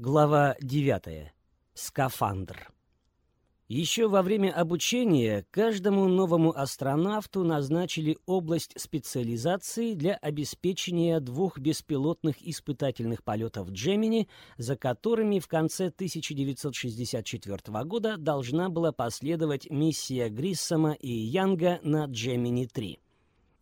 Глава 9. Скафандр. Еще во время обучения каждому новому астронавту назначили область специализации для обеспечения двух беспилотных испытательных полетов Джемини, за которыми в конце 1964 года должна была последовать миссия Гриссома и Янга на Джемини-3.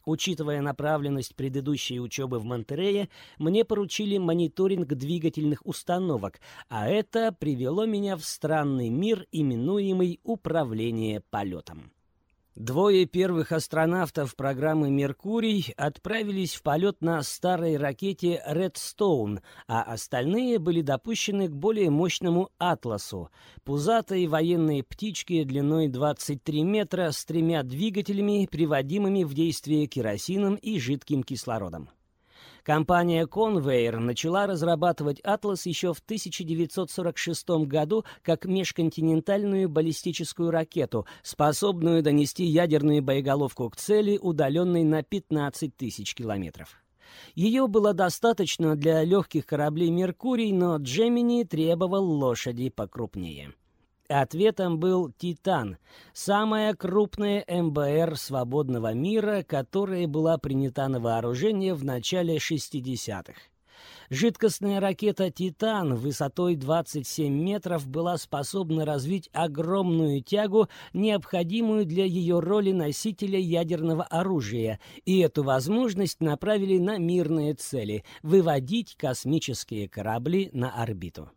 Учитывая направленность предыдущей учебы в Монтерее, мне поручили мониторинг двигательных установок, а это привело меня в странный мир, именуемый управление полетом. Двое первых астронавтов программы «Меркурий» отправились в полет на старой ракете «Редстоун», а остальные были допущены к более мощному «Атласу» — пузатой военной птичке длиной 23 метра с тремя двигателями, приводимыми в действие керосином и жидким кислородом. Компания Convair начала разрабатывать «Атлас» еще в 1946 году как межконтинентальную баллистическую ракету, способную донести ядерную боеголовку к цели, удаленной на 15 тысяч километров. Ее было достаточно для легких кораблей «Меркурий», но Джемини требовал лошади покрупнее. Ответом был «Титан», самая крупная МБР свободного мира, которая была принята на вооружение в начале 60-х. Жидкостная ракета «Титан» высотой 27 метров была способна развить огромную тягу, необходимую для ее роли носителя ядерного оружия, и эту возможность направили на мирные цели — выводить космические корабли на орбиту.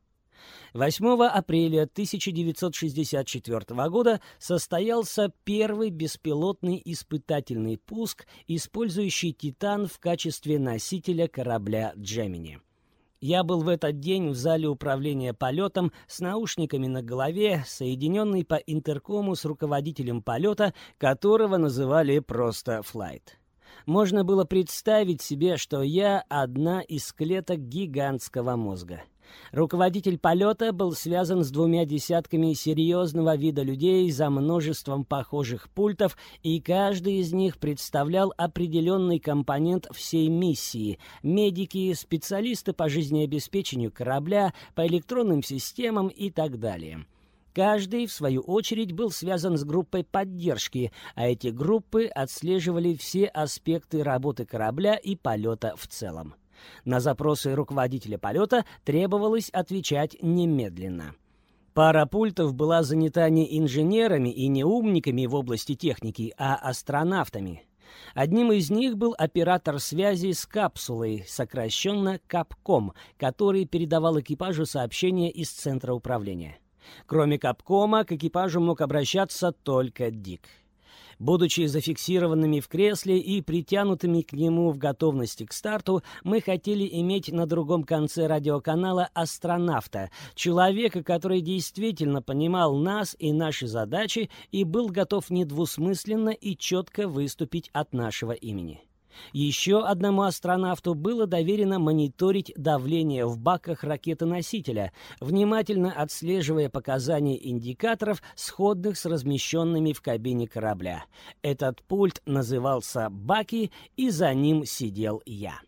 8 апреля 1964 года состоялся первый беспилотный испытательный пуск, использующий «Титан» в качестве носителя корабля «Джемини». Я был в этот день в зале управления полетом с наушниками на голове, соединенный по интеркому с руководителем полета, которого называли просто «Флайт». Можно было представить себе, что я одна из клеток гигантского мозга. Руководитель полета был связан с двумя десятками серьезного вида людей за множеством похожих пультов, и каждый из них представлял определенный компонент всей миссии — медики, специалисты по жизнеобеспечению корабля, по электронным системам и так далее. Каждый, в свою очередь, был связан с группой поддержки, а эти группы отслеживали все аспекты работы корабля и полета в целом. На запросы руководителя полета требовалось отвечать немедленно. Пара пультов была занята не инженерами и не умниками в области техники, а астронавтами. Одним из них был оператор связи с капсулой, сокращенно Капком, который передавал экипажу сообщения из центра управления. Кроме Капкома, к экипажу мог обращаться только Дик. Будучи зафиксированными в кресле и притянутыми к нему в готовности к старту, мы хотели иметь на другом конце радиоканала астронавта, человека, который действительно понимал нас и наши задачи и был готов недвусмысленно и четко выступить от нашего имени. Еще одному астронавту было доверено мониторить давление в баках ракеты-носителя, внимательно отслеживая показания индикаторов, сходных с размещенными в кабине корабля. Этот пульт назывался «Баки», и за ним сидел я.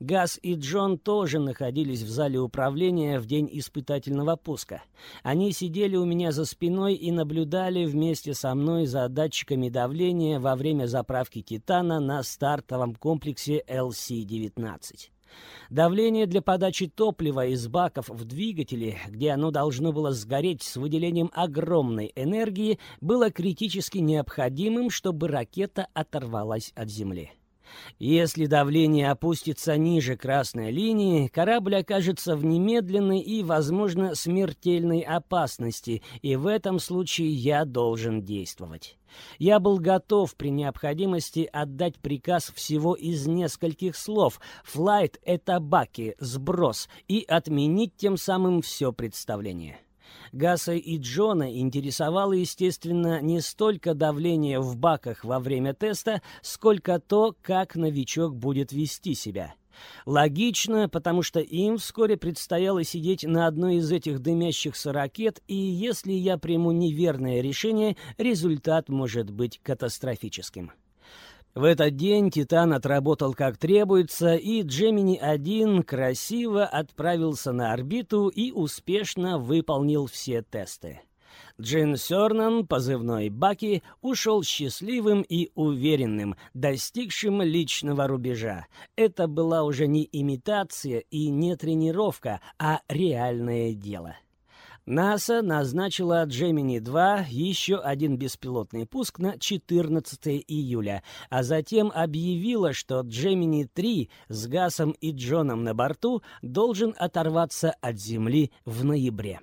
Газ и Джон тоже находились в зале управления в день испытательного пуска. Они сидели у меня за спиной и наблюдали вместе со мной за датчиками давления во время заправки «Титана» на стартовом комплексе LC-19. Давление для подачи топлива из баков в двигателе, где оно должно было сгореть с выделением огромной энергии, было критически необходимым, чтобы ракета оторвалась от Земли. Если давление опустится ниже красной линии, корабль окажется в немедленной и, возможно, смертельной опасности, и в этом случае я должен действовать. Я был готов при необходимости отдать приказ всего из нескольких слов «флайт — это баки, сброс» и отменить тем самым все представление. Гаса и Джона интересовало, естественно, не столько давление в баках во время теста, сколько то, как новичок будет вести себя. Логично, потому что им вскоре предстояло сидеть на одной из этих дымящихся ракет, и если я приму неверное решение, результат может быть катастрофическим. В этот день Титан отработал как требуется, и Джемини-1 красиво отправился на орбиту и успешно выполнил все тесты. Джин Сёрнан, позывной Баки, ушел счастливым и уверенным, достигшим личного рубежа. Это была уже не имитация и не тренировка, а реальное дело. НАСА назначила Gemini-2 еще один беспилотный пуск на 14 июля, а затем объявила, что Gemini-3 с Гасом и Джоном на борту должен оторваться от Земли в ноябре.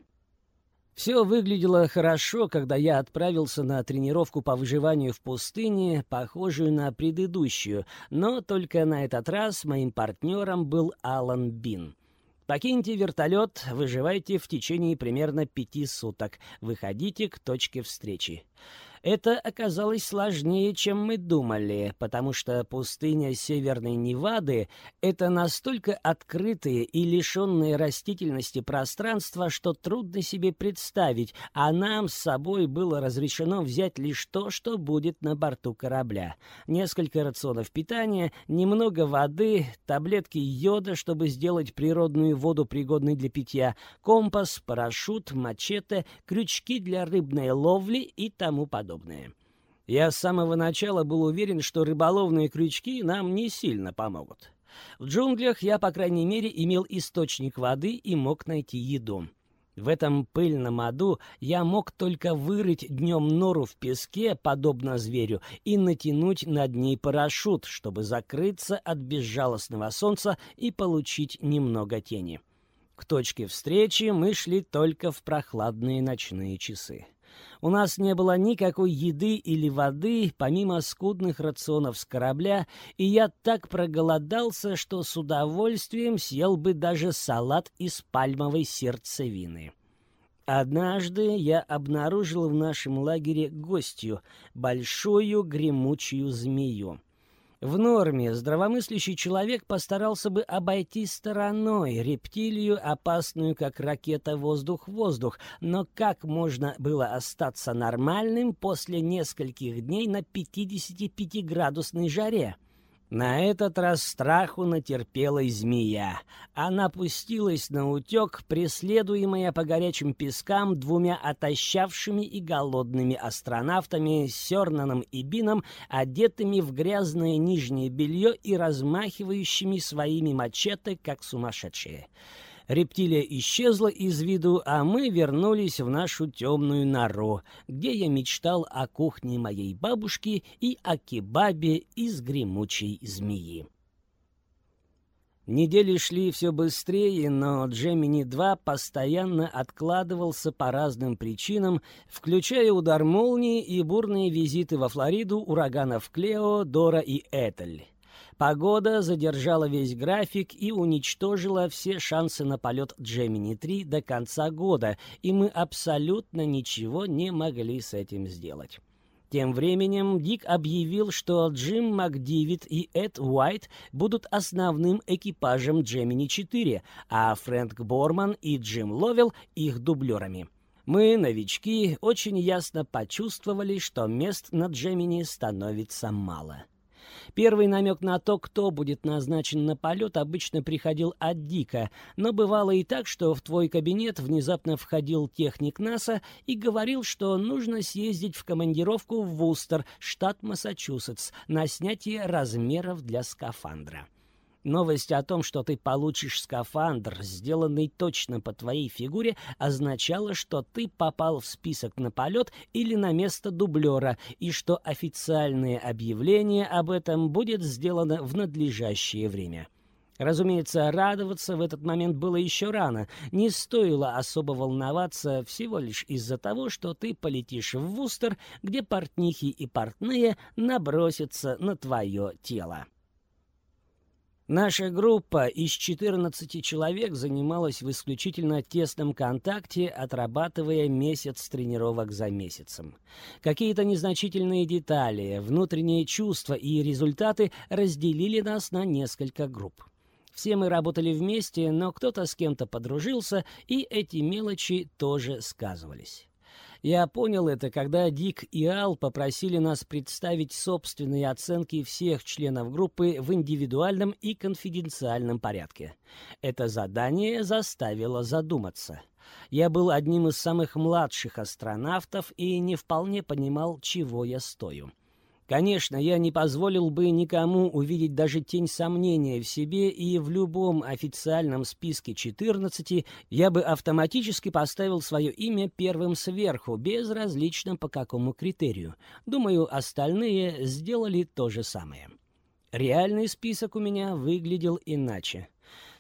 Все выглядело хорошо, когда я отправился на тренировку по выживанию в пустыне, похожую на предыдущую, но только на этот раз моим партнером был Алан Бин. Покиньте вертолет, выживайте в течение примерно пяти суток. Выходите к точке встречи. Это оказалось сложнее, чем мы думали, потому что пустыня Северной Невады — это настолько открытые и лишенные растительности пространство, что трудно себе представить, а нам с собой было разрешено взять лишь то, что будет на борту корабля. Несколько рационов питания, немного воды, таблетки йода, чтобы сделать природную воду пригодной для питья, компас, парашют, мачете, крючки для рыбной ловли и тому подобное подобное. Я с самого начала был уверен, что рыболовные крючки нам не сильно помогут. В джунглях я, по крайней мере, имел источник воды и мог найти еду. В этом пыльном аду я мог только вырыть днем нору в песке, подобно зверю, и натянуть над ней парашют, чтобы закрыться от безжалостного солнца и получить немного тени. К точке встречи мы шли только в прохладные ночные часы. У нас не было никакой еды или воды, помимо скудных рационов с корабля, и я так проголодался, что с удовольствием съел бы даже салат из пальмовой сердцевины. Однажды я обнаружил в нашем лагере гостью, большую гремучую змею. В норме здравомыслящий человек постарался бы обойти стороной рептилию, опасную как ракета воздух-воздух, но как можно было остаться нормальным после нескольких дней на 55-градусной жаре? На этот раз страху натерпела змея. Она пустилась на утек, преследуемая по горячим пескам двумя отощавшими и голодными астронавтами Сёрнаном и Бином, одетыми в грязное нижнее белье и размахивающими своими мачете, как сумасшедшие. Рептилия исчезла из виду, а мы вернулись в нашу темную нору, где я мечтал о кухне моей бабушки и о кебабе из гремучей змеи. Недели шли все быстрее, но Джемини-2 постоянно откладывался по разным причинам, включая удар молнии и бурные визиты во Флориду ураганов Клео, Дора и Этель. Погода задержала весь график и уничтожила все шансы на полет Gemini-3 до конца года, и мы абсолютно ничего не могли с этим сделать. Тем временем Дик объявил, что Джим МакДивид и Эд Уайт будут основным экипажем Gemini-4, а Фрэнк Борман и Джим Ловел — их дублерами. Мы, новички, очень ясно почувствовали, что мест на Джемини становится мало. Первый намек на то, кто будет назначен на полет, обычно приходил от Дика, но бывало и так, что в твой кабинет внезапно входил техник НАСА и говорил, что нужно съездить в командировку в Вустер, штат Массачусетс, на снятие размеров для скафандра. Новость о том, что ты получишь скафандр, сделанный точно по твоей фигуре, означала, что ты попал в список на полет или на место дублера, и что официальное объявление об этом будет сделано в надлежащее время. Разумеется, радоваться в этот момент было еще рано. Не стоило особо волноваться всего лишь из-за того, что ты полетишь в Вустер, где портнихи и портные набросятся на твое тело. Наша группа из 14 человек занималась в исключительно тесном контакте, отрабатывая месяц тренировок за месяцем. Какие-то незначительные детали, внутренние чувства и результаты разделили нас на несколько групп. Все мы работали вместе, но кто-то с кем-то подружился, и эти мелочи тоже сказывались. Я понял это, когда Дик и Ал попросили нас представить собственные оценки всех членов группы в индивидуальном и конфиденциальном порядке. Это задание заставило задуматься. Я был одним из самых младших астронавтов и не вполне понимал, чего я стою. Конечно, я не позволил бы никому увидеть даже тень сомнения в себе, и в любом официальном списке 14 я бы автоматически поставил свое имя первым сверху, безразлично по какому критерию. Думаю, остальные сделали то же самое. Реальный список у меня выглядел иначе.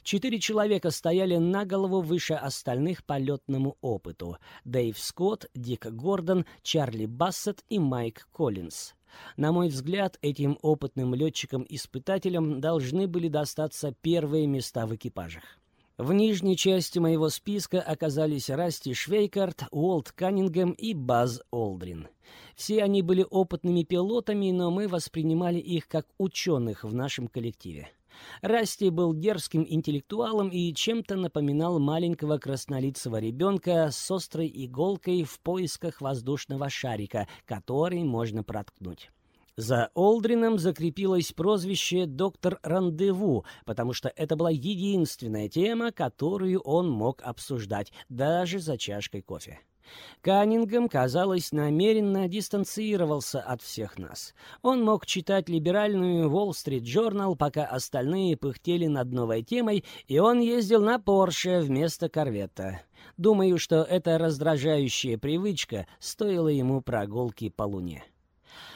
Четыре человека стояли на голову выше остальных по летному опыту. Дэйв Скотт, Дик Гордон, Чарли Бассет и Майк Коллинз. На мой взгляд, этим опытным летчикам-испытателям должны были достаться первые места в экипажах. В нижней части моего списка оказались Расти Швейкарт, Уолт Каннингем и Баз Олдрин. Все они были опытными пилотами, но мы воспринимали их как ученых в нашем коллективе. Расти был дерзким интеллектуалом и чем-то напоминал маленького краснолицего ребенка с острой иголкой в поисках воздушного шарика, который можно проткнуть. За Олдрином закрепилось прозвище «Доктор Рандеву», потому что это была единственная тема, которую он мог обсуждать, даже за чашкой кофе. Каннингем, казалось, намеренно дистанцировался от всех нас. Он мог читать либеральную Wall Street Journal, пока остальные пыхтели над новой темой, и он ездил на Порше вместо корвета. Думаю, что эта раздражающая привычка стоила ему прогулки по Луне.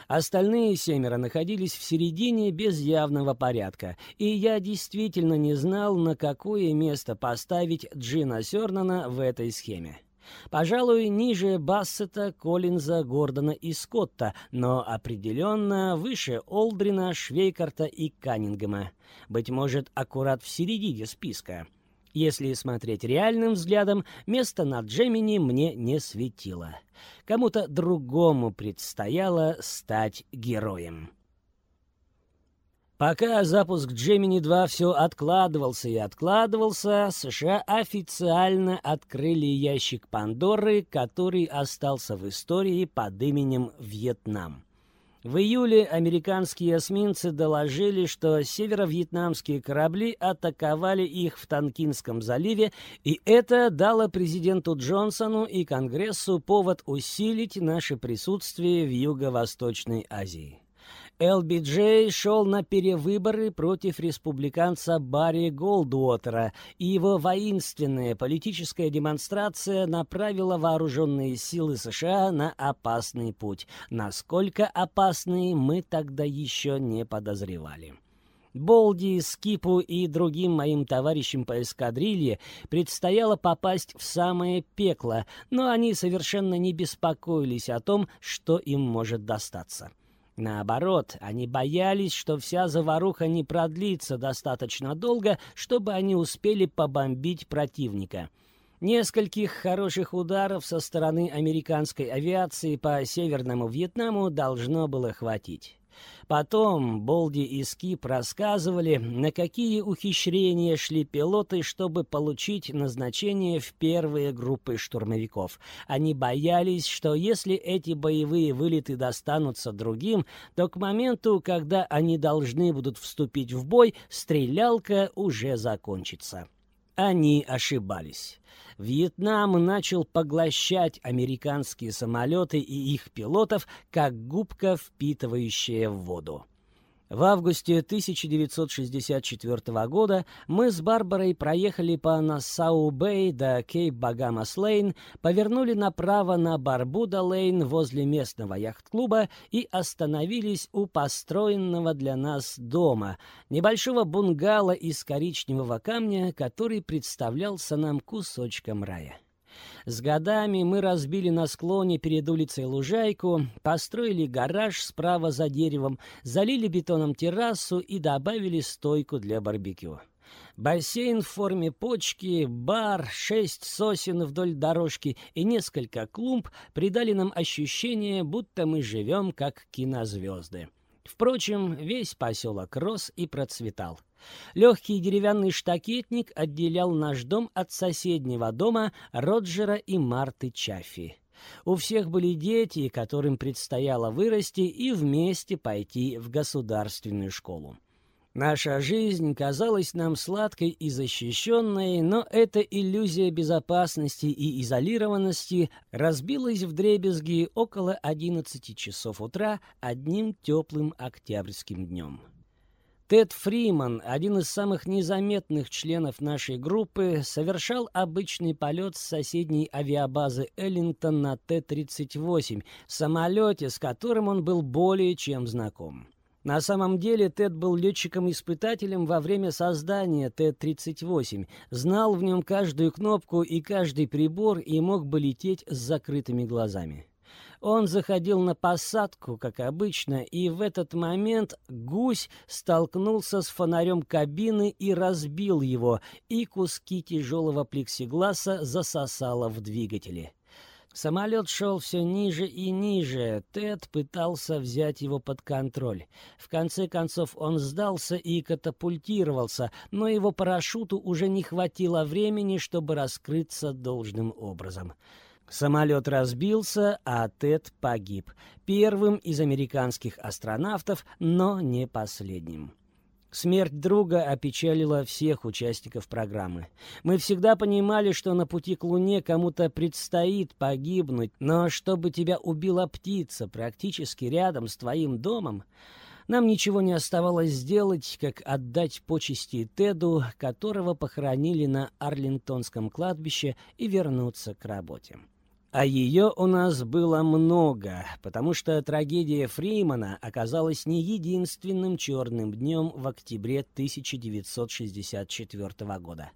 Остальные семеро находились в середине без явного порядка, и я действительно не знал, на какое место поставить Джина Сёрнана в этой схеме. Пожалуй, ниже Бассета, Коллинза, Гордона и Скотта, но определенно выше Олдрина, Швейкарта и Каннингема. Быть может, аккурат в середине списка. Если смотреть реальным взглядом, место на Джемини мне не светило. Кому-то другому предстояло стать героем. Пока запуск Gemini-2 все откладывался и откладывался, США официально открыли ящик Пандоры, который остался в истории под именем Вьетнам. В июле американские эсминцы доложили, что северо-вьетнамские корабли атаковали их в Танкинском заливе, и это дало президенту Джонсону и Конгрессу повод усилить наше присутствие в Юго-Восточной Азии. ЛБД шел на перевыборы против республиканца Барри Голдуотера, и его воинственная политическая демонстрация направила вооруженные силы США на опасный путь. Насколько опасный, мы тогда еще не подозревали. Болди, Скипу и другим моим товарищам по эскадрилье предстояло попасть в самое пекло, но они совершенно не беспокоились о том, что им может достаться. Наоборот, они боялись, что вся заваруха не продлится достаточно долго, чтобы они успели побомбить противника. Нескольких хороших ударов со стороны американской авиации по Северному Вьетнаму должно было хватить. Потом Болди и Скип рассказывали, на какие ухищрения шли пилоты, чтобы получить назначение в первые группы штурмовиков. Они боялись, что если эти боевые вылеты достанутся другим, то к моменту, когда они должны будут вступить в бой, стрелялка уже закончится. Они ошибались. Вьетнам начал поглощать американские самолеты и их пилотов, как губка, впитывающая воду. В августе 1964 года мы с Барбарой проехали по Нассау-Бэй до Кейп-Багамас-Лейн, повернули направо на Барбуда-Лейн возле местного яхт-клуба и остановились у построенного для нас дома, небольшого бунгало из коричневого камня, который представлялся нам кусочком рая. С годами мы разбили на склоне перед улицей лужайку, построили гараж справа за деревом, залили бетоном террасу и добавили стойку для барбекю. Бассейн в форме почки, бар, шесть сосен вдоль дорожки и несколько клумб придали нам ощущение, будто мы живем как кинозвезды. Впрочем, весь поселок рос и процветал. Легкий деревянный штакетник отделял наш дом от соседнего дома Роджера и Марты Чаффи. У всех были дети, которым предстояло вырасти и вместе пойти в государственную школу. Наша жизнь казалась нам сладкой и защищенной, но эта иллюзия безопасности и изолированности разбилась в дребезги около 11 часов утра одним теплым октябрьским днем. Тед Фриман, один из самых незаметных членов нашей группы, совершал обычный полет с соседней авиабазы Эллингтон на Т-38, самолете, с которым он был более чем знаком. На самом деле Тед был летчиком-испытателем во время создания Т-38, знал в нем каждую кнопку и каждый прибор и мог бы лететь с закрытыми глазами. Он заходил на посадку, как обычно, и в этот момент гусь столкнулся с фонарем кабины и разбил его, и куски тяжелого плексигласа засосало в двигатели. Самолет шел все ниже и ниже. Тед пытался взять его под контроль. В конце концов он сдался и катапультировался, но его парашюту уже не хватило времени, чтобы раскрыться должным образом. Самолет разбился, а Тед погиб. Первым из американских астронавтов, но не последним. Смерть друга опечалила всех участников программы. Мы всегда понимали, что на пути к Луне кому-то предстоит погибнуть, но чтобы тебя убила птица практически рядом с твоим домом, нам ничего не оставалось сделать, как отдать почести Теду, которого похоронили на Арлингтонском кладбище, и вернуться к работе. А ее у нас было много, потому что трагедия Фримана оказалась не единственным черным днем в октябре 1964 года.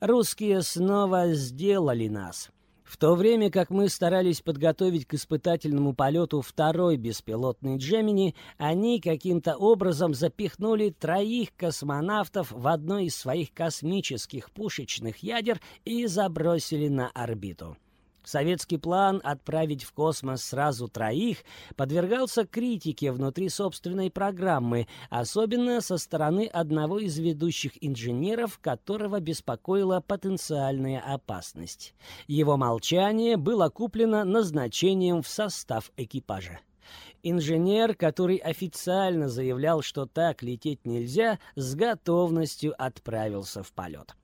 Русские снова сделали нас. В то время как мы старались подготовить к испытательному полету второй беспилотный «Джемини», они каким-то образом запихнули троих космонавтов в одно из своих космических пушечных ядер и забросили на орбиту. Советский план отправить в космос сразу троих подвергался критике внутри собственной программы, особенно со стороны одного из ведущих инженеров, которого беспокоила потенциальная опасность. Его молчание было куплено назначением в состав экипажа. Инженер, который официально заявлял, что так лететь нельзя, с готовностью отправился в полет.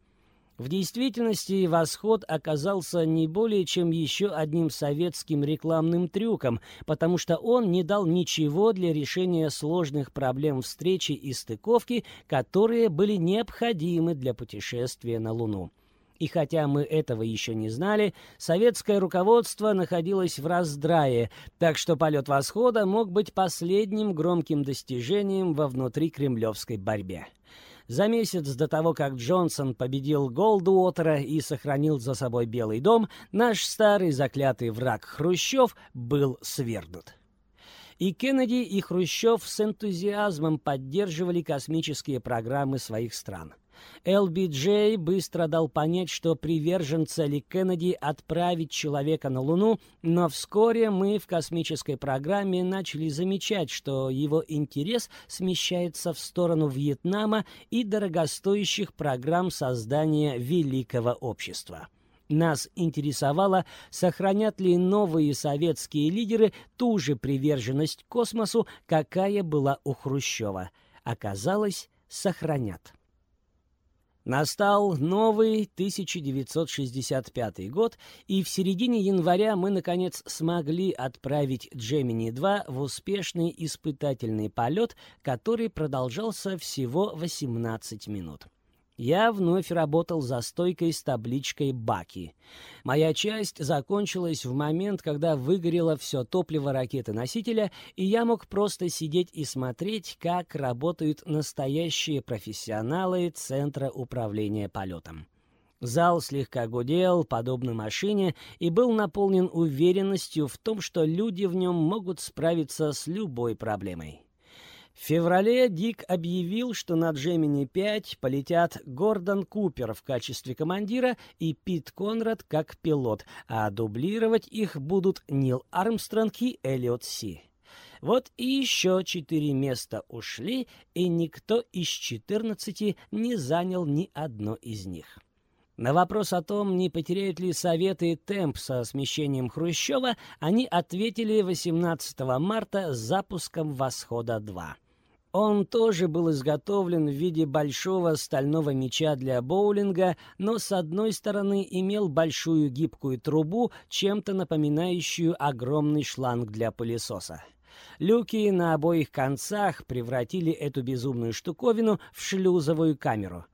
В действительности восход оказался не более чем еще одним советским рекламным трюком, потому что он не дал ничего для решения сложных проблем встречи и стыковки, которые были необходимы для путешествия на Луну. И хотя мы этого еще не знали, советское руководство находилось в раздрае, так что полет восхода мог быть последним громким достижением во внутрикремлевской борьбе. За месяц до того, как Джонсон победил Голдуотера и сохранил за собой Белый дом, наш старый заклятый враг Хрущев был свергнут. И Кеннеди, и Хрущев с энтузиазмом поддерживали космические программы своих стран. ЛБJ быстро дал понять, что привержен цели Кеннеди отправить человека на Луну, но вскоре мы в космической программе начали замечать, что его интерес смещается в сторону Вьетнама и дорогостоящих программ создания великого общества. Нас интересовало, сохранят ли новые советские лидеры ту же приверженность космосу, какая была у Хрущева. Оказалось, сохранят. Настал новый 1965 год, и в середине января мы, наконец, смогли отправить «Джемини-2» в успешный испытательный полет, который продолжался всего 18 минут я вновь работал за стойкой с табличкой «Баки». Моя часть закончилась в момент, когда выгорело все топливо ракеты-носителя, и я мог просто сидеть и смотреть, как работают настоящие профессионалы Центра управления полетом. Зал слегка гудел, подобно машине, и был наполнен уверенностью в том, что люди в нем могут справиться с любой проблемой. В феврале Дик объявил, что на Джемини-5 полетят Гордон Купер в качестве командира и Пит Конрад как пилот, а дублировать их будут Нил Армстронг и Эллиот Си. Вот и еще четыре места ушли, и никто из четырнадцати не занял ни одно из них. На вопрос о том, не потеряют ли Советы темп со смещением Хрущева, они ответили 18 марта с запуском «Восхода-2». Он тоже был изготовлен в виде большого стального мяча для боулинга, но с одной стороны имел большую гибкую трубу, чем-то напоминающую огромный шланг для пылесоса. Люки на обоих концах превратили эту безумную штуковину в шлюзовую камеру.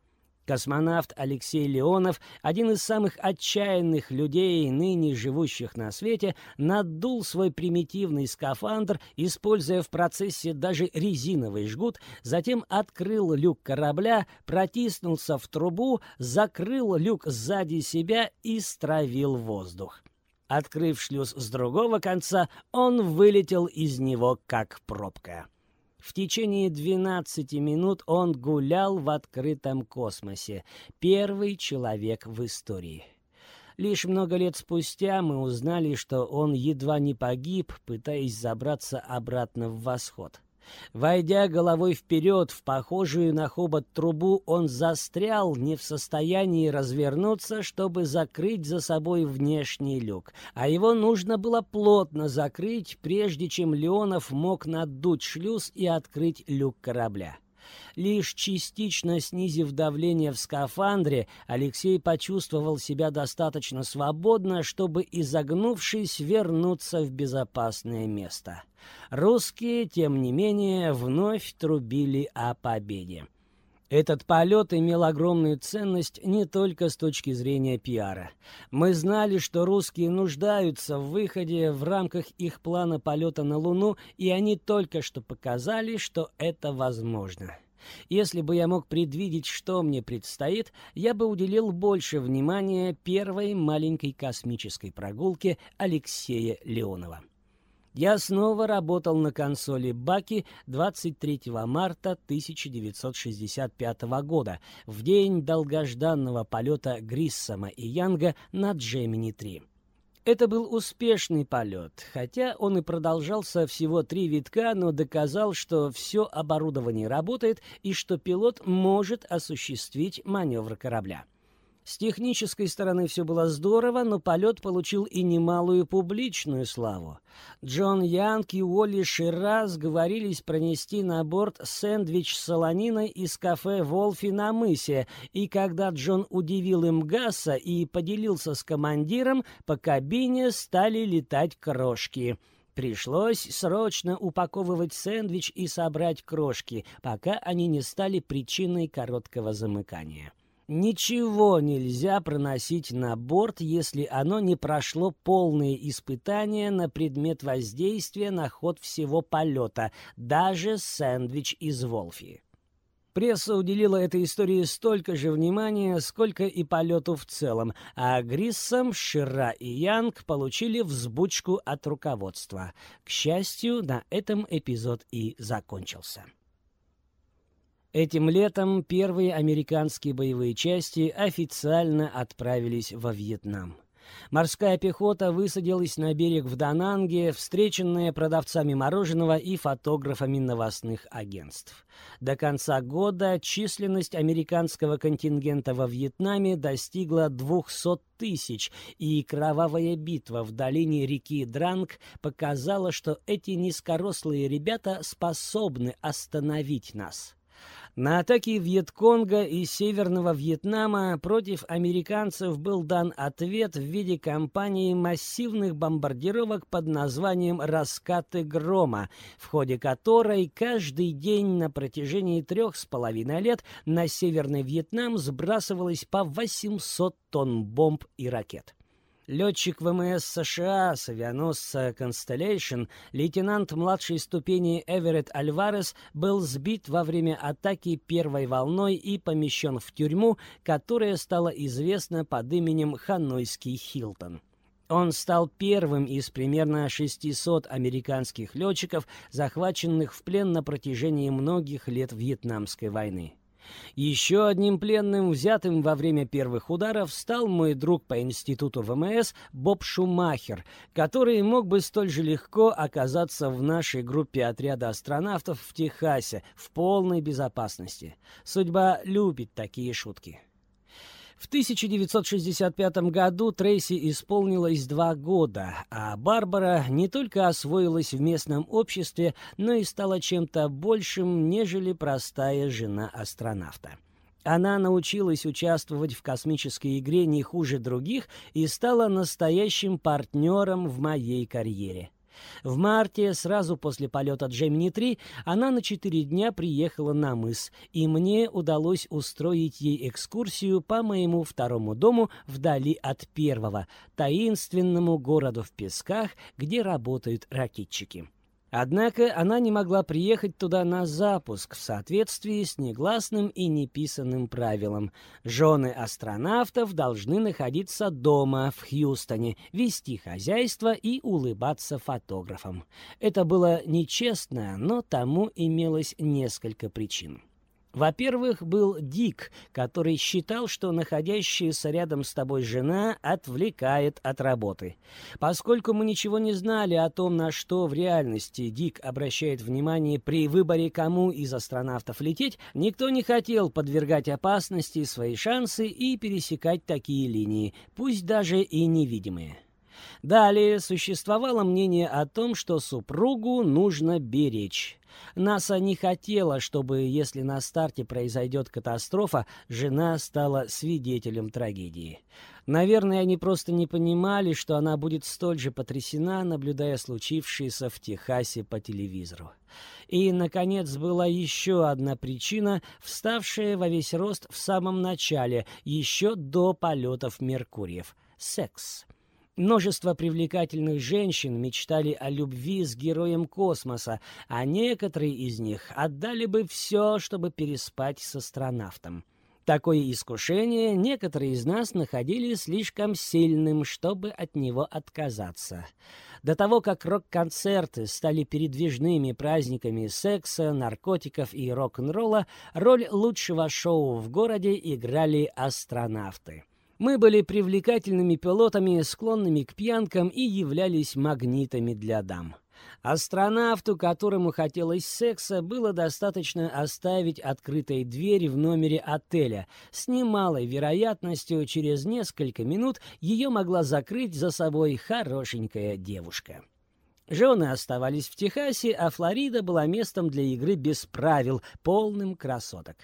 Космонавт Алексей Леонов, один из самых отчаянных людей, ныне живущих на свете, надул свой примитивный скафандр, используя в процессе даже резиновый жгут, затем открыл люк корабля, протиснулся в трубу, закрыл люк сзади себя и стравил воздух. Открыв шлюз с другого конца, он вылетел из него как пробка. В течение 12 минут он гулял в открытом космосе. Первый человек в истории. Лишь много лет спустя мы узнали, что он едва не погиб, пытаясь забраться обратно в восход. Войдя головой вперед в похожую на хобот трубу, он застрял, не в состоянии развернуться, чтобы закрыть за собой внешний люк. А его нужно было плотно закрыть, прежде чем Леонов мог надуть шлюз и открыть люк корабля. Лишь частично снизив давление в скафандре, Алексей почувствовал себя достаточно свободно, чтобы, изогнувшись, вернуться в безопасное место. Русские, тем не менее, вновь трубили о победе. Этот полет имел огромную ценность не только с точки зрения пиара. Мы знали, что русские нуждаются в выходе в рамках их плана полета на Луну, и они только что показали, что это возможно. Если бы я мог предвидеть, что мне предстоит, я бы уделил больше внимания первой маленькой космической прогулке Алексея Леонова. Я снова работал на консоли Баки 23 марта 1965 года, в день долгожданного полета Гриссома и Янга на Джемини-3. Это был успешный полет, хотя он и продолжался всего три витка, но доказал, что все оборудование работает и что пилот может осуществить маневр корабля. С технической стороны все было здорово, но полет получил и немалую публичную славу. Джон Янг и Уолли Шираз говорились пронести на борт сэндвич с солониной из кафе «Волфи» на мысе, и когда Джон удивил им Гасса и поделился с командиром, по кабине стали летать крошки. Пришлось срочно упаковывать сэндвич и собрать крошки, пока они не стали причиной короткого замыкания. Ничего нельзя проносить на борт, если оно не прошло полные испытания на предмет воздействия на ход всего полета, даже сэндвич из Волфи. Пресса уделила этой истории столько же внимания, сколько и полету в целом, а Гриссом, Шира и Янг получили взбучку от руководства. К счастью, на этом эпизод и закончился. Этим летом первые американские боевые части официально отправились во Вьетнам. Морская пехота высадилась на берег в Дананге, встреченная продавцами мороженого и фотографами новостных агентств. До конца года численность американского контингента во Вьетнаме достигла 200 тысяч, и кровавая битва в долине реки Дранг показала, что эти низкорослые ребята способны остановить нас. На атаки Вьетконга и Северного Вьетнама против американцев был дан ответ в виде кампании массивных бомбардировок под названием «Раскаты грома», в ходе которой каждый день на протяжении трех с половиной лет на Северный Вьетнам сбрасывалось по 800 тонн бомб и ракет. Летчик ВМС США с авианосца Constellation, лейтенант младшей ступени Эверетт Альварес, был сбит во время атаки первой волной и помещен в тюрьму, которая стала известна под именем Ханойский Хилтон. Он стал первым из примерно 600 американских летчиков, захваченных в плен на протяжении многих лет Вьетнамской войны. Еще одним пленным, взятым во время первых ударов, стал мой друг по институту ВМС Боб Шумахер, который мог бы столь же легко оказаться в нашей группе отряда астронавтов в Техасе в полной безопасности. Судьба любит такие шутки. В 1965 году Трейси исполнилось два года, а Барбара не только освоилась в местном обществе, но и стала чем-то большим, нежели простая жена астронавта. Она научилась участвовать в космической игре не хуже других и стала настоящим партнером в моей карьере. В марте, сразу после полета Джемини-3, она на четыре дня приехала на мыс, и мне удалось устроить ей экскурсию по моему второму дому вдали от первого, таинственному городу в песках, где работают ракетчики. Однако она не могла приехать туда на запуск в соответствии с негласным и неписанным правилом. Жены астронавтов должны находиться дома в Хьюстоне, вести хозяйство и улыбаться фотографам. Это было нечестно, но тому имелось несколько причин. Во-первых, был Дик, который считал, что находящаяся рядом с тобой жена отвлекает от работы. Поскольку мы ничего не знали о том, на что в реальности Дик обращает внимание при выборе, кому из астронавтов лететь, никто не хотел подвергать опасности свои шансы и пересекать такие линии, пусть даже и невидимые. Далее существовало мнение о том, что супругу нужно беречь. НАСА не хотела, чтобы, если на старте произойдет катастрофа, жена стала свидетелем трагедии. Наверное, они просто не понимали, что она будет столь же потрясена, наблюдая случившееся в Техасе по телевизору. И, наконец, была еще одна причина, вставшая во весь рост в самом начале, еще до полетов Меркурьев — секс. Множество привлекательных женщин мечтали о любви с героем космоса, а некоторые из них отдали бы все, чтобы переспать с астронавтом. Такое искушение некоторые из нас находили слишком сильным, чтобы от него отказаться. До того, как рок-концерты стали передвижными праздниками секса, наркотиков и рок-н-ролла, роль лучшего шоу в городе играли астронавты. Мы были привлекательными пилотами, склонными к пьянкам и являлись магнитами для дам. Астронавту, которому хотелось секса, было достаточно оставить открытой дверь в номере отеля. С немалой вероятностью через несколько минут ее могла закрыть за собой хорошенькая девушка. Жены оставались в Техасе, а Флорида была местом для игры без правил, полным красоток.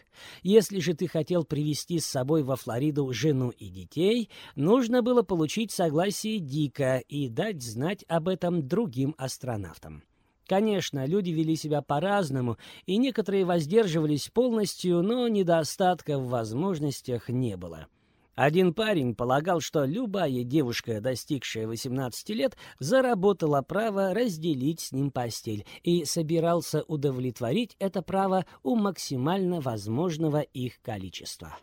Если же ты хотел привести с собой во Флориду жену и детей, нужно было получить согласие Дика и дать знать об этом другим астронавтам. Конечно, люди вели себя по-разному, и некоторые воздерживались полностью, но недостатка в возможностях не было. Один парень полагал, что любая девушка, достигшая 18 лет, заработала право разделить с ним постель и собирался удовлетворить это право у максимально возможного их количества.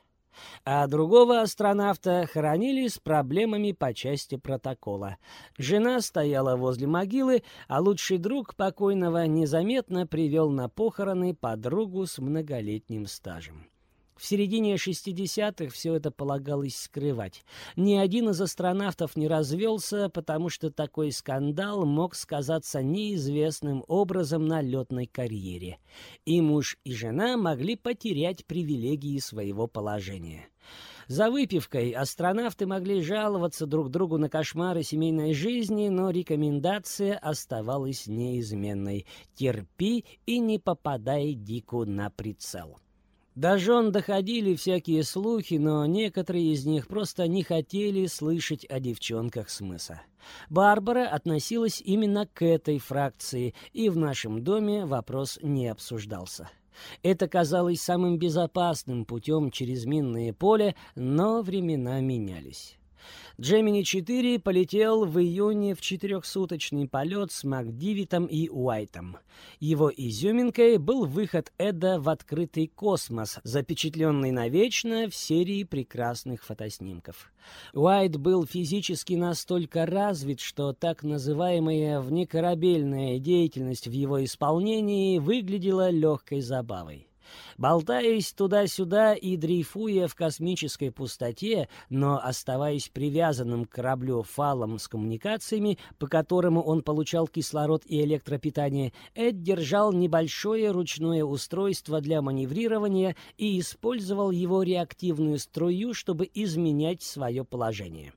А другого астронавта хоронили с проблемами по части протокола. Жена стояла возле могилы, а лучший друг покойного незаметно привел на похороны подругу с многолетним стажем. В середине 60-х все это полагалось скрывать. Ни один из астронавтов не развелся, потому что такой скандал мог сказаться неизвестным образом на летной карьере. И муж, и жена могли потерять привилегии своего положения. За выпивкой астронавты могли жаловаться друг другу на кошмары семейной жизни, но рекомендация оставалась неизменной. Терпи и не попадай Дику на прицел. До жен доходили всякие слухи, но некоторые из них просто не хотели слышать о девчонках с мыса. Барбара относилась именно к этой фракции, и в нашем доме вопрос не обсуждался. Это казалось самым безопасным путем через минное поле, но времена менялись. Джемини-4 полетел в июне в четырехсуточный полет с Макдивитом и Уайтом. Его изюминкой был выход Эда в открытый космос, запечатленный навечно в серии прекрасных фотоснимков. Уайт был физически настолько развит, что так называемая внекорабельная деятельность в его исполнении выглядела легкой забавой. Болтаясь туда-сюда и дрейфуя в космической пустоте, но оставаясь привязанным к кораблю фалом с коммуникациями, по которому он получал кислород и электропитание, Эд держал небольшое ручное устройство для маневрирования и использовал его реактивную струю, чтобы изменять свое положение.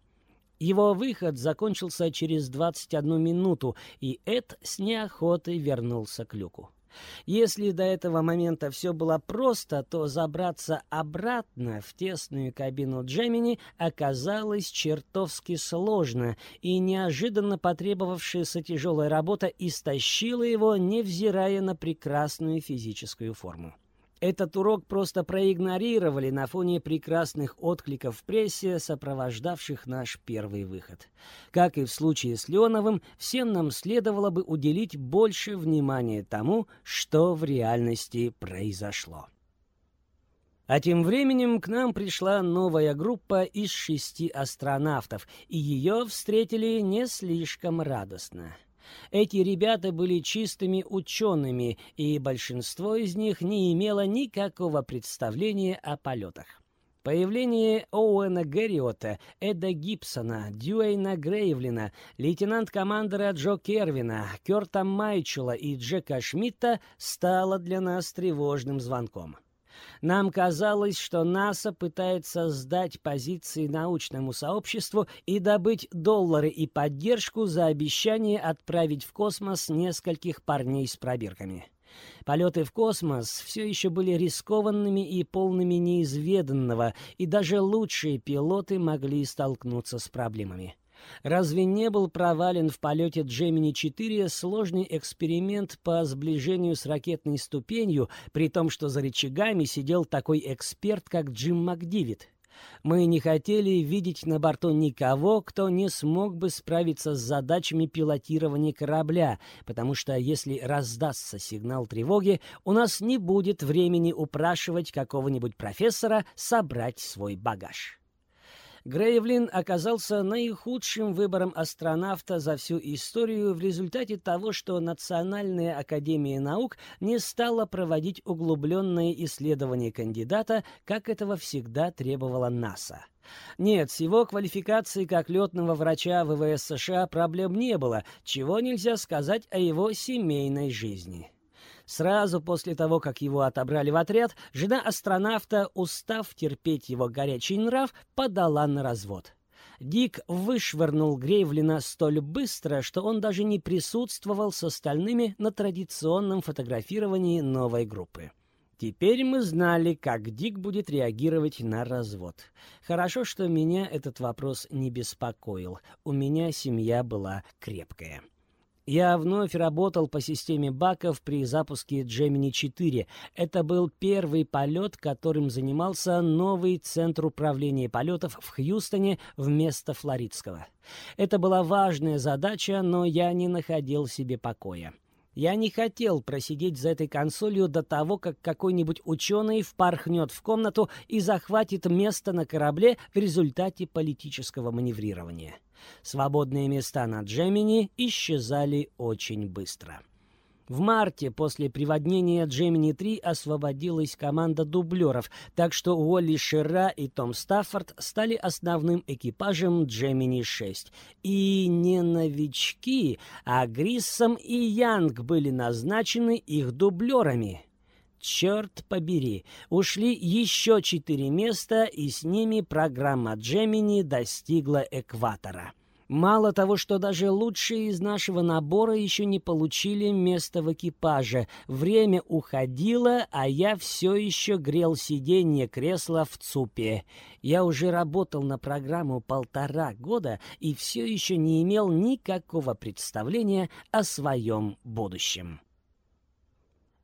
Его выход закончился через 21 минуту, и Эд с неохотой вернулся к люку. Если до этого момента все было просто, то забраться обратно в тесную кабину Джемини оказалось чертовски сложно, и неожиданно потребовавшаяся тяжелая работа истощила его, невзирая на прекрасную физическую форму. Этот урок просто проигнорировали на фоне прекрасных откликов в прессе, сопровождавших наш первый выход. Как и в случае с Леоновым, всем нам следовало бы уделить больше внимания тому, что в реальности произошло. А тем временем к нам пришла новая группа из шести астронавтов, и ее встретили не слишком радостно. Эти ребята были чистыми учеными, и большинство из них не имело никакого представления о полетах. Появление Оуэна Гэриота, Эда Гибсона, Дьюэйна Грейвлина, лейтенант-командера Джо Кервина, Кёрта Майчула и Джека Шмидта стало для нас тревожным звонком. Нам казалось, что НАСА пытается сдать позиции научному сообществу и добыть доллары и поддержку за обещание отправить в космос нескольких парней с пробирками. Полеты в космос все еще были рискованными и полными неизведанного, и даже лучшие пилоты могли столкнуться с проблемами. Разве не был провален в полете Джемини-4 сложный эксперимент по сближению с ракетной ступенью, при том, что за рычагами сидел такой эксперт, как Джим Макдивид? Мы не хотели видеть на борту никого, кто не смог бы справиться с задачами пилотирования корабля, потому что если раздастся сигнал тревоги, у нас не будет времени упрашивать какого-нибудь профессора собрать свой багаж. Грейвлин оказался наихудшим выбором астронавта за всю историю в результате того, что Национальная академия наук не стала проводить углубленные исследования кандидата, как этого всегда требовала НАСА. Нет, с его квалификацией как летного врача ВВС США проблем не было, чего нельзя сказать о его семейной жизни. Сразу после того, как его отобрали в отряд, жена астронавта, устав терпеть его горячий нрав, подала на развод. Дик вышвырнул Грейвлина столь быстро, что он даже не присутствовал с остальными на традиционном фотографировании новой группы. Теперь мы знали, как Дик будет реагировать на развод. Хорошо, что меня этот вопрос не беспокоил. У меня семья была крепкая. Я вновь работал по системе баков при запуске Gemini 4. Это был первый полет, которым занимался новый Центр управления полетов в Хьюстоне вместо Флоридского. Это была важная задача, но я не находил себе покоя. Я не хотел просидеть за этой консолью до того, как какой-нибудь ученый впорхнет в комнату и захватит место на корабле в результате политического маневрирования. Свободные места на Джемини исчезали очень быстро. В марте после приводнения Джемини-3 освободилась команда дублеров, так что Уолли Шира и Том Стаффорд стали основным экипажем Джемини-6. И не новички, а Гриссом и Янг были назначены их дублерами. Черт побери, ушли еще четыре места, и с ними программа Джемини достигла экватора. Мало того, что даже лучшие из нашего набора еще не получили место в экипаже. Время уходило, а я все еще грел сиденье кресла в ЦУПе. Я уже работал на программу полтора года и все еще не имел никакого представления о своем будущем.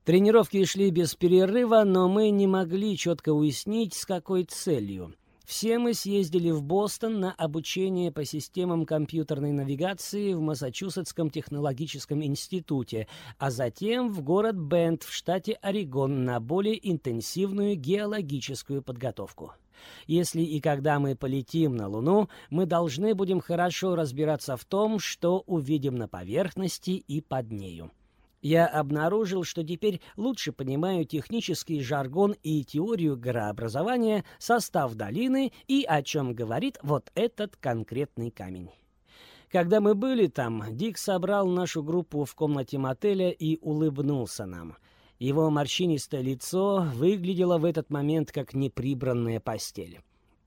Тренировки шли без перерыва, но мы не могли четко уяснить, с какой целью. Все мы съездили в Бостон на обучение по системам компьютерной навигации в Массачусетском технологическом институте, а затем в город Бенд в штате Орегон на более интенсивную геологическую подготовку. Если и когда мы полетим на Луну, мы должны будем хорошо разбираться в том, что увидим на поверхности и под нею. Я обнаружил, что теперь лучше понимаю технический жаргон и теорию горообразования, состав долины и о чем говорит вот этот конкретный камень. Когда мы были там, Дик собрал нашу группу в комнате мотеля и улыбнулся нам. Его морщинистое лицо выглядело в этот момент как неприбранная постель.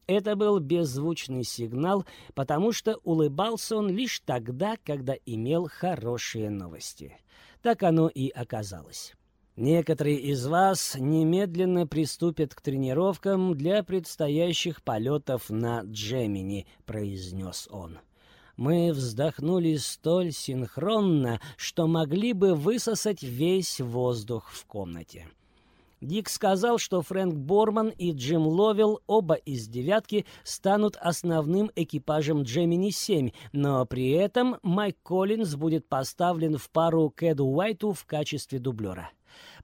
Это был беззвучный сигнал, потому что улыбался он лишь тогда, когда имел хорошие новости. Так оно и оказалось. Некоторые из вас немедленно приступят к тренировкам для предстоящих полетов на Джемини, произнес он. Мы вздохнули столь синхронно, что могли бы высосать весь воздух в комнате. Дик сказал, что Фрэнк Борман и Джим Ловел, оба из «девятки», станут основным экипажем Джемини-7, но при этом Майк Коллинз будет поставлен в пару Кэду Уайту в качестве дублера.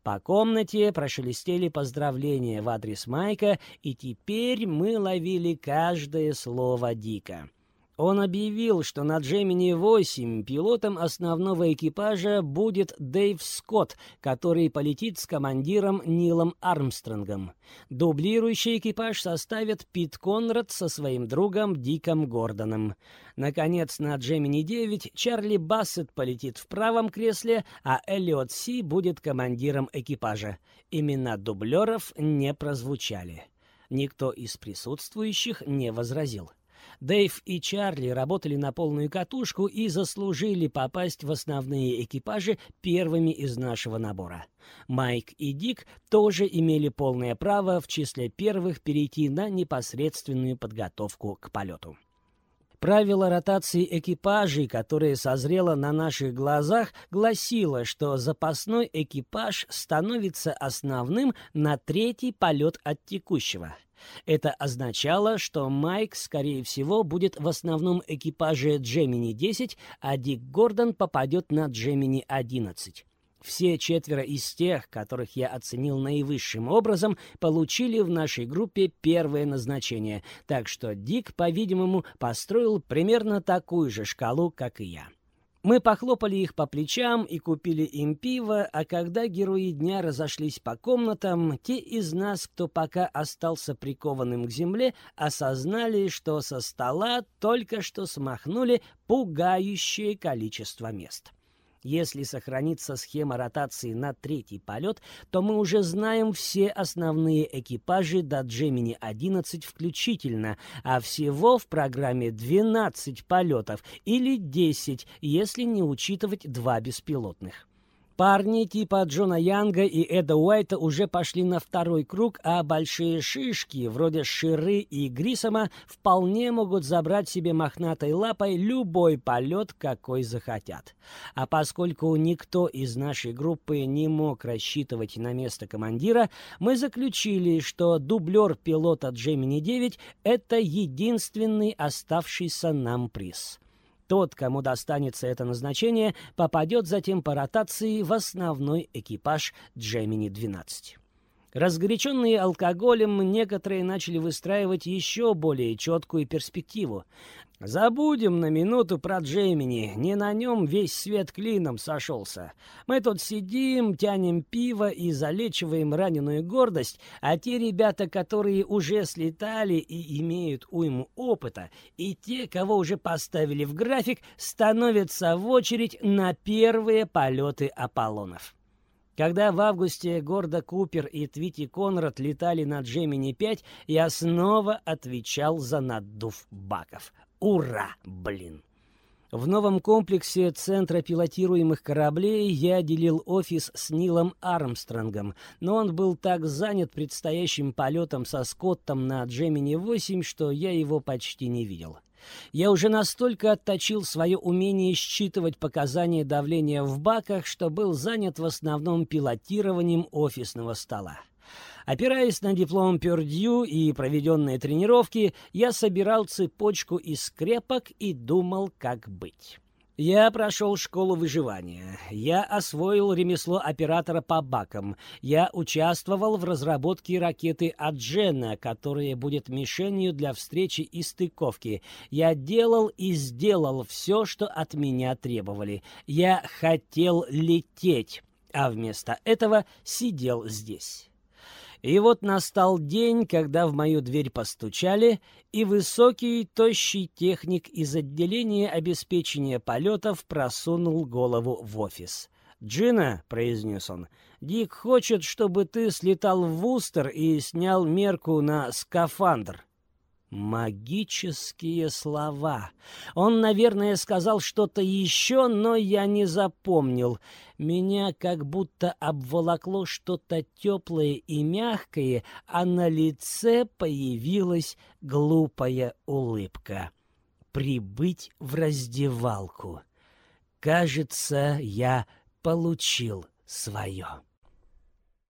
По комнате прошелестели поздравления в адрес Майка, и теперь мы ловили каждое слово Дика. Он объявил, что на Джемини-8 пилотом основного экипажа будет Дэйв Скотт, который полетит с командиром Нилом Армстронгом. Дублирующий экипаж составит Пит Конрад со своим другом Диком Гордоном. Наконец, на Джемини-9 Чарли Бассет полетит в правом кресле, а Эллиот Си будет командиром экипажа. Имена дублеров не прозвучали. Никто из присутствующих не возразил. Дэйв и Чарли работали на полную катушку и заслужили попасть в основные экипажи первыми из нашего набора. Майк и Дик тоже имели полное право в числе первых перейти на непосредственную подготовку к полету. Правило ротации экипажей, которое созрело на наших глазах, гласило, что запасной экипаж становится основным на третий полет от текущего – это означало, что Майк, скорее всего, будет в основном экипаже Джемини-10, а Дик Гордон попадет на Джемини-11. Все четверо из тех, которых я оценил наивысшим образом, получили в нашей группе первое назначение, так что Дик, по-видимому, построил примерно такую же шкалу, как и я. Мы похлопали их по плечам и купили им пиво, а когда герои дня разошлись по комнатам, те из нас, кто пока остался прикованным к земле, осознали, что со стола только что смахнули пугающее количество мест. Если сохранится схема ротации на третий полет, то мы уже знаем все основные экипажи до Джемини-11 включительно, а всего в программе 12 полетов или 10, если не учитывать два беспилотных. Парни типа Джона Янга и Эда Уайта уже пошли на второй круг, а большие шишки, вроде Ширы и Грисома, вполне могут забрать себе мохнатой лапой любой полет, какой захотят. А поскольку никто из нашей группы не мог рассчитывать на место командира, мы заключили, что дублер пилота Джемини-9 — это единственный оставшийся нам приз. Тот, кому достанется это назначение, попадет затем по ротации в основной экипаж Джемини-12. Разгоряченные алкоголем, некоторые начали выстраивать еще более четкую перспективу. Забудем на минуту про Джеймини, не на нем весь свет клином сошелся. Мы тут сидим, тянем пиво и залечиваем раненую гордость, а те ребята, которые уже слетали и имеют уйму опыта, и те, кого уже поставили в график, становятся в очередь на первые полеты Аполлонов. Когда в августе Гордо Купер и Твити Конрад летали на Джемини-5, я снова отвечал за наддув баков. Ура, блин! В новом комплексе Центра пилотируемых кораблей я делил офис с Нилом Армстронгом, но он был так занят предстоящим полетом со Скоттом на Джемини-8, что я его почти не видел. Я уже настолько отточил свое умение считывать показания давления в баках, что был занят в основном пилотированием офисного стола. Опираясь на диплом Пердью и проведенные тренировки, я собирал цепочку из скрепок и думал, как быть. Я прошел школу выживания. Я освоил ремесло оператора по бакам. Я участвовал в разработке ракеты Аджена, которая будет мишенью для встречи и стыковки. Я делал и сделал все, что от меня требовали. Я хотел лететь, а вместо этого сидел здесь. И вот настал день, когда в мою дверь постучали, и высокий, тощий техник из отделения обеспечения полетов просунул голову в офис. «Джина», — произнес он, — «Дик хочет, чтобы ты слетал в Вустер и снял мерку на скафандр». Магические слова. Он, наверное, сказал что-то еще, но я не запомнил. Меня как будто обволокло что-то теплое и мягкое, а на лице появилась глупая улыбка. Прибыть в раздевалку. Кажется, я получил свое.